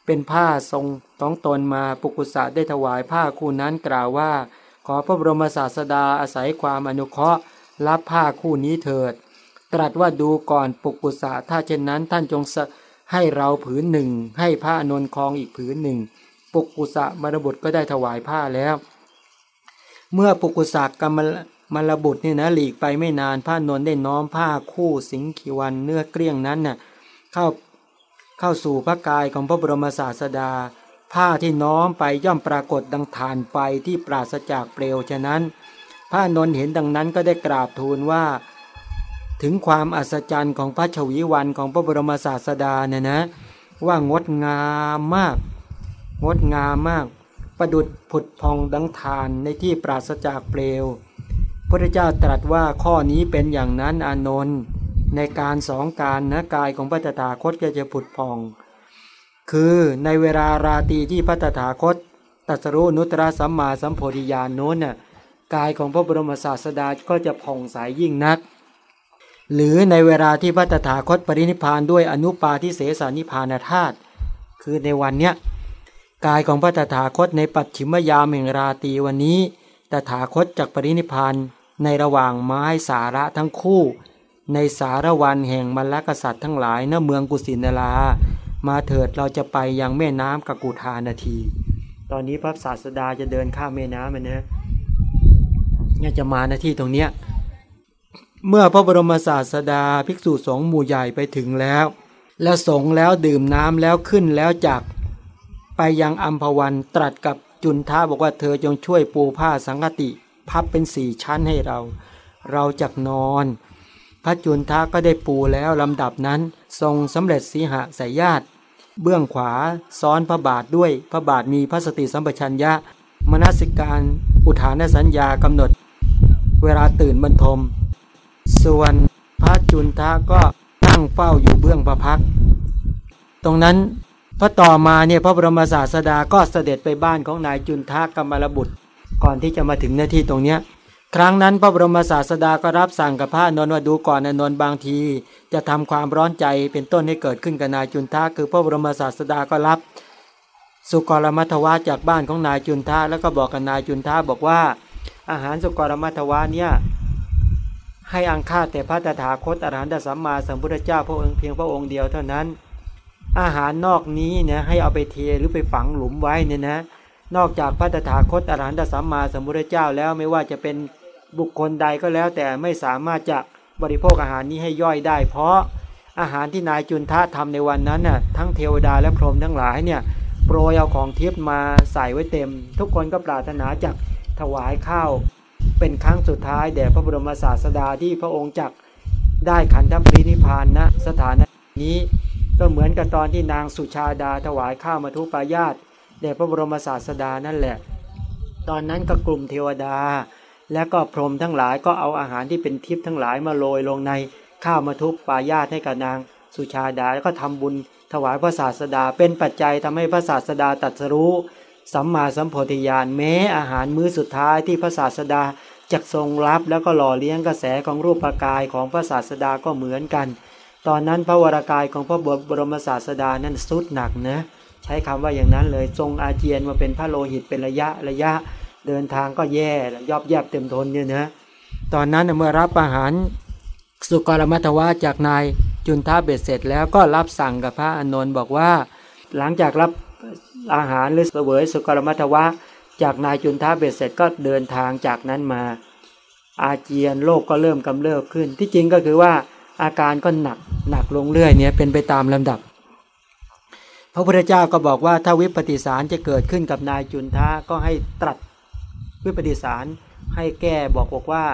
เป็นผ้าทรงต้องตนมาปุกุสะได้ถวายผ้าคู่นั้นกล่าวว่า ขอพระบรมศาสดาอาศัยความอนุเคราะห์ รับผ้าคู่นี้เถิด ตรัสว่าดูก่อนปุกุสะถ้าเช่นนั้นท่านจงให้เราผืนหนึ่ง ให้ผ้าอนนคองอีกผืนหนึ่ง ปุกุสะมรบุตรก็ได้ถวายผ้าแล้ว เมื่อปุกุสะกรรมมรบุตรนี่นะหลีกไปไม่นานผ้านนได้น้อมผ้าคู่สิงขีวันเนื้อเกลี้ยงนั้นน่ะเข้า เข้าสู่พระกายของพระบรมศาสดา ผ้าที่น้อมไปย่อมปรากฏดังฐานไฟที่ปราศจากเปลวฉะนั้นผ้านนเห็นดังนั้นก็ได้กราบทูลว่า ถึงความอัศจรรย์ของพระชวีวันของพระบรมศาสดาเนี่ยนะว่างดงามมาก งดงามมาก ประดุดผุดพองดังทานในที่ปราศจากเปลวพระเจ้าตรัสว่าข้อนี้เป็นอย่างนั้นอานนท์ ในการสองการนะกายของพระตถาคตก็จะผุดพอง คือในเวลาราตรีที่พระตถาคตตัสรู้นุตระสัมมาสัมโพธิญาณโน้นน่ะกายของพระบรมศาสดาก็จะผ่องใสยยิ่งนัก หรือในเวลาที่พระตถาคตปรินิพานด้วยอนุปาทิเสสานิพานธาตุคือในวันเนี้ยกายของพระตถาคตในปัจฉิมยามแห่งราตรีวันนี้ ตถาคตจากปรินิพานในระหว่างไม้สาระทั้งคู่ ในสารวันแห่งมรรคษัตริย์ทั้งหลายณเมืองกุสินารามาเถิดเราจะไปยังแม่น้ำกกุธานาที ตอนนี้พระศาสดาจะเดินข้ามแม่น้ำมันนะเนี่ยจะมาหน้าที่ตรงเนี้ยเมื่อพระบรมศาสดาภิกษุสงฆ์หมู่ใหญ่ไปถึงแล้ว และสงแล้วดื่มน้ำแล้วขึ้นแล้วจากไปยังอัมพวันตรัสกับจุนท้าบอกว่าเธอจงช่วยปูผ้าสังกติ พับเป็นสี่ชั้นให้เรา เราจักนอน พระจุนท้าก็ได้ปูแล้วลำดับนั้น ทรงสำเร็จสีหะสายญาติ เบื้องขวาซ้อนพระบาทด้วยพระบาทมีพระสติสัมปชัญญะ มนสิการอุทานสัญญากำหนด เวลาตื่นบรรทม ส่วนพระจุนทะก็นั่งเฝ้าอยู่เบื้องพระพัก ตร์ตรงนั้นพระต่อมาเนี่ยพระบรมศาสดาก็เสด็จไปบ้านของนายจุนทะกรรมรบุตร ก่อนที่จะมาถึงหน้าที่ตรงเนี้ย ครั้งนั้นพระบรมศาสดาก็รับสั่งกับพระนนท์ว่าดูก่อนนนท์บางที จะทำความร้อนใจเป็นต้นให้เกิดขึ้นกับนายจุนทะคือพระบรมศาสดาก็รับ สุกรมัทวะจากบ้านของนายจุนทะแล้วก็บอกกับนายจุนทะบอกว่า อาหารสุกรมัทวะเนี่ยให้อังคาแต่พระตถาคตอรหันตสัมมาสัมพุทธเจ้าพระองค์เพียงพระองค์เดียวเท่านั้น อาหารนอกนี้เนี่ยให้เอาไปเทหรือไปฝังหลุมไว้เนี่ยนะ นอกจากพระตถาคตอรหันตสัมมาสัมพุทธเจ้าแล้วไม่ว่าจะเป็น บุคคลใดก็แล้วแต่ไม่สามารถจะบริโภคอาหารนี้ให้ย่อยได้ เพราะอาหารที่นายจุนทะทำในวันนั้นน่ะทั้งเทวดาและพรหมทั้งหลายเนี่ยโปรยเอาของเทิพย์มาใส่ไว้เต็ม ทุกคนก็ปรารถนาจักถวายข้าว เป็นครั้งสุดท้ายแด่พระบรมศาสดาที่พระองค์จักได้ขันธปรินิพานณสถานนี้ก็เหมือนกับตอนที่นางสุชาดาถวายข้าวมาทุปายาตแด่พระบรมศาสดานั่นแหละ ตอนนั้นก็กลุ่มเทวดา และก็พรหมทั้งหลายก็เอาอาหารที่เป็นทิพย์ทั้งหลายมาโรยลงในข้าวมาทุบปายาตให้กับนาง สุชาดาแล้วก็ทำบุญถวายพระศาสดา เป็นปัจจัยทำให้พระศาสดาตัดสรู้สัมมาสัมโพธิญาณแม้อาหารมื้อสุดท้ายที่พระศาสดาจักทรงรับแล้วก็หล่อเลี้ยงกระแสของรูปกายของพระศาสดาก็เหมือนกัน ตอนนั้นพระวรากายของพระบรมศาสดานั้นสุดหนักนะใช้คำว่าอย่างนั้นเลยทรงอาเจียนมาเป็นพระโลหิตเป็นระยะระยะ เดินทางก็แย่ยอบแยบเต็มทนเนี่ยนะตอนนั้นเมื่อรับอาหารสุกรมัทวะจากนายจุนท้าเบ็ดเสร็จแล้วก็รับสั่งกับพระอานนท์บอกว่า หลังจากรับอาหารหรือเสวยสุกรมัทวะจากนายจุนท้าเบ็ดเสร็จก็เดินทางจากนั้นมา อาเจียนโรคก็เริ่มกำเริบขึ้น ที่จริงก็คือว่าอาการก็หนักหนักลงเรื่อยเนี่ยเป็นไปตามลำดับ พระพุทธเจ้าก็บอกว่าถ้าวิปฏิสารจะเกิดขึ้นกับนายจุนท้าก็ให้ตรัส วิปฏิสารให้แก้บอกบอกว่า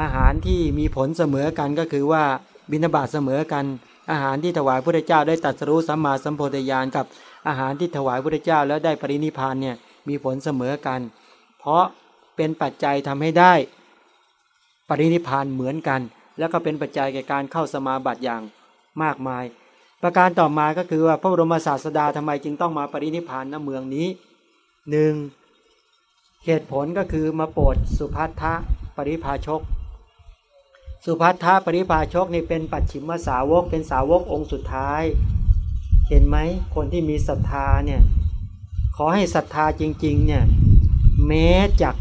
อาหารที่มีผลเสมอกันก็คือว่าบิณฑบาตเสมอกัน อาหารที่ถวายพระเจ้าได้ตรัสรู้สัมมาสัมโพธิญาณกับอาหารที่ถวายพระเจ้าแล้วได้ปรินิพานเนี่ยมีผลเสมอกัน เพราะเป็นปัจจัยทำให้ได้ปรินิพานเหมือนกัน แล้วก็เป็นปัจจัยแก่การเข้าสมาบัติอย่างมากมาย ประการต่อมาก็คือว่าพระบรมศาสดาทำไมจึงต้องมาปรินิพานณเมืองนี้หนึ่ง เหตุผลก็คือมาโปรดสุภัททะปริภาชก สุภัททะปริภาชกนี่เป็นปัจฉิมสาวกเป็นสาวกองค์สุดท้าย เห็นไหมคนที่มีศรัทธาเนี่ยขอให้ศรัทธาจริงๆเนี่ยแม้จาก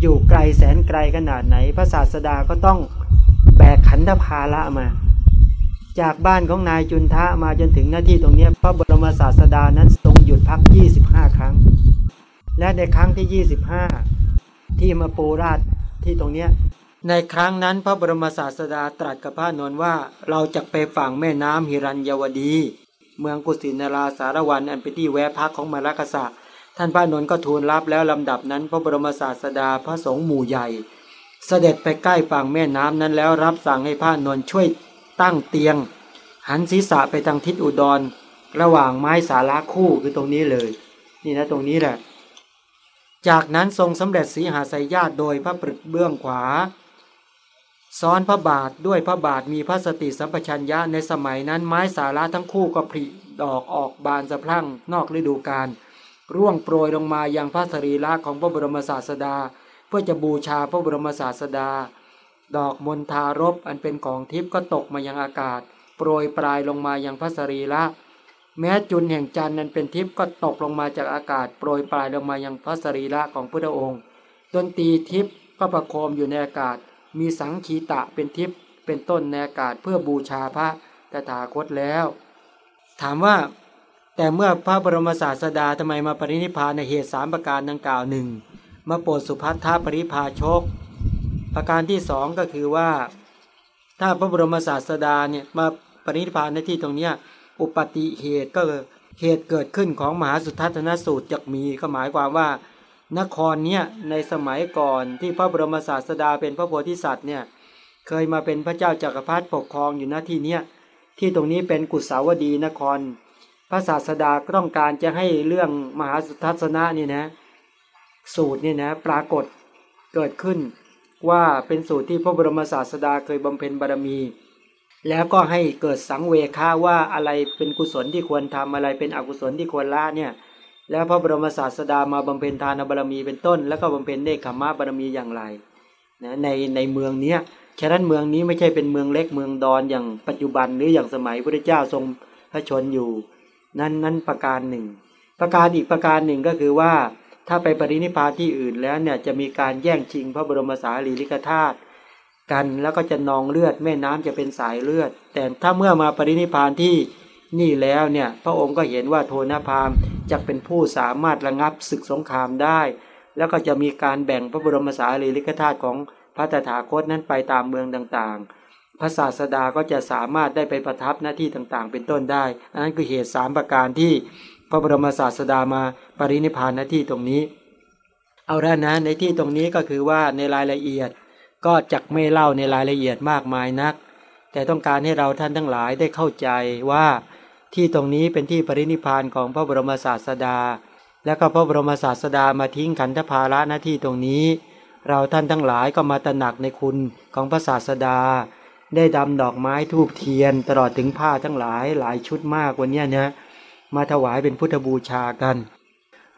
อยู่ไกลแสนไกลขนาดไหน พระศาสดาก็ต้องแบกขันธภาระมา จากบ้านของนายจุนทะมาจนถึงหน้าที่ตรงนี้พระบรมศาสดานั้นทรงหยุดพัก 25 ครั้ง และในครั้งที่ 25 ที่มาปูราชที่ตรงเนี้ยในครั้งนั้นพระบรมศาสดาตรัสกับพระนนท์ว่าเราจะไปฝั่งแม่น้ำหิรัญยวดี เมืองกุสินาราสารวันอันเป็นที่แวะพักของมาลกษัตริย์ท่านพระนนท์ก็ทูลรับแล้วลำดับนั้น พระบรมศาสดาพระสงฆ์หมู่ใหญ่ เสด็จไปใกล้ฝั่งแม่น้ำนั้นแล้วรับสั่งให้พระนนท์ช่วยตั้งเตียง หันศีรษะไปทางทิศอุดร ระหว่างไม้สาระคู่คือตรงนี้เลย นี่นะตรงนี้แหละ จากนั้นทรงสำเร็จสีหาสายญาติโดยพระปรึกเบื้องขวา ซ้อนพระบาทด้วยพระบาทมีพระสติสัมปชัญญะในสมัยนั้นไม้สาระทั้งคู่ก็ผลิดอกออกบานสะพรั่งนอกฤดูกาลร่วงโปรยลงมายังพระสรีระของพระบรมศาสดา เพื่อจะบูชาพระบรมศาสดา ดอกมณฑารบอันเป็นของทิพย์ก็ตกมายังอากาศ โปรยปลายลงมายังพระสรีระ แม้จุนแห่งจันทร์นั้นเป็นทิพย์ก็ตกลงมาจากอากาศโปรยปลายลงมายังพระสรีระของพระองค์ดนตรีทิพย์ก็ประโคมอยู่ในอากาศ มีสังคีตะเป็นทิพย์เป็นต้นในอากาศเพื่อบูชาพระตถาคตแล้ว ถามว่า แต่เมื่อพระบรมศาสดาทำไมมาปรินิพานในเหตุสามประการดังกล่าวหนึ่งมาโปรดสุภัททปริพาชก ประการที่สองก็คือว่า ถ้าพระบรมศาสดาเนี่ยมาปรินิพพานในที่ตรงเนี้ย อุปติเหตุก็เหตุเกิดขึ้นของมหาสุทัศนสูตรจะมีก็หมายความว่า นครเนี้ยในสมัยก่อนที่พระบรมศาสดาเป็นพระโพธิสัตว์เนี่ยเคยมาเป็นพระเจ้าจากักรพรรดิปกครองอยู่ณที่เนี้ยที่ตรงนี้เป็นกุศาวดีนคร พระศาสดาก็ต้องการจะให้เรื่องมหาสุทัศนะนี่นะ สูตรนี่นะปรากฏเกิดขึ้นว่าเป็นสูตรที่พระบรมศาสดาเคยบำเพ็ญบารมี แล้วก็ให้เกิดสังเวคาว่าอะไรเป็นกุศลที่ควรทำอะไรเป็นอกุศลที่ควรละเนี่ย แล้วพระบรมศาสดามาบำเพ็ญทานบารมีเป็นต้น แล้วก็บำเพ็ญเนคขมะบารมีอย่างไรนะในในเมืองเนี้ยฉะนั้นเมืองนี้ไม่ใช่เป็นเมืองเล็กเมืองดอนอย่างปัจจุบันหรืออย่างสมัยพระเจ้าทรงพระชนอยู่ นั่นนั่นประการหนึ่ง ประการอีกประการหนึ่งก็คือว่าถ้าไปปรินิพพานที่อื่นแล้วเนี่ยจะมีการแย่งชิงพระบรมสารีริกธาตุ กันแล้วก็จะนองเลือด แม่น้ำจะเป็นสายเลือด แต่ถ้าเมื่อมาปรินิพานที่นี่แล้วเนี่ยพระองค์ก็เห็นว่าโทนพามจะเป็นผู้สามารถระงับศึกสงครามได้ แล้วก็จะมีการแบ่งพระบรมสารีริกธาตุของพระตถาคตนั้นไปตามเมืองต่างๆ พระศาสดาก็จะสามารถได้ไปประทับหน้าที่ต่างๆ เป็นต้นได้ อันนั้นคือเหตุสามประการที่พระบรมศาสดามาปรินิพพานหน้าที่ตรงนี้ เอาละนะในที่ตรงนี้ก็คือว่าในรายละเอียด ก็จักไม่เล่าในรายละเอียดมากมายนัก แต่ต้องการให้เราท่านทั้งหลายได้เข้าใจว่าที่ตรงนี้เป็นที่ปรินิพานของพระบรมศาสดา แล้วก็พระบรมศาสดามาทิ้งขันธภาระหน้าที่ตรงนี้ เราท่านทั้งหลายก็มาตระหนักในคุณของพระศาสดา ได้ดำดอกไม้ทูบเทียน ตลอดถึงผ้าทั้งหลายหลายชุดมากวันนี้นะมาถวายเป็นพุทธบูชากัน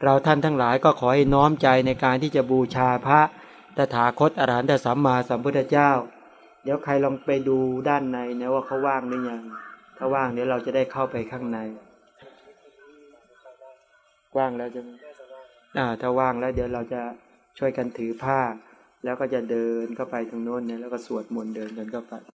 เราท่านทั้งหลายก็ขอให้น้อมใจในการที่จะบูชาพระ ตถาคตอรหันตสัมมาสัมพุทธเจ้า เดี๋ยวใครลองไปดูด้านในนะว่าเขาว่างหรือยังถ้าว่างเดี๋ยวเราจะได้เข้าไปข้างในว่างแล้วจะอ่าถ้าว่างแล้วเดี๋ยวเราจะช่วยกันถือผ้า แล้วก็จะเดินเข้าไปทางโน้นเนี่ยแล้วก็สวดมนต์เดินกันเข้าไป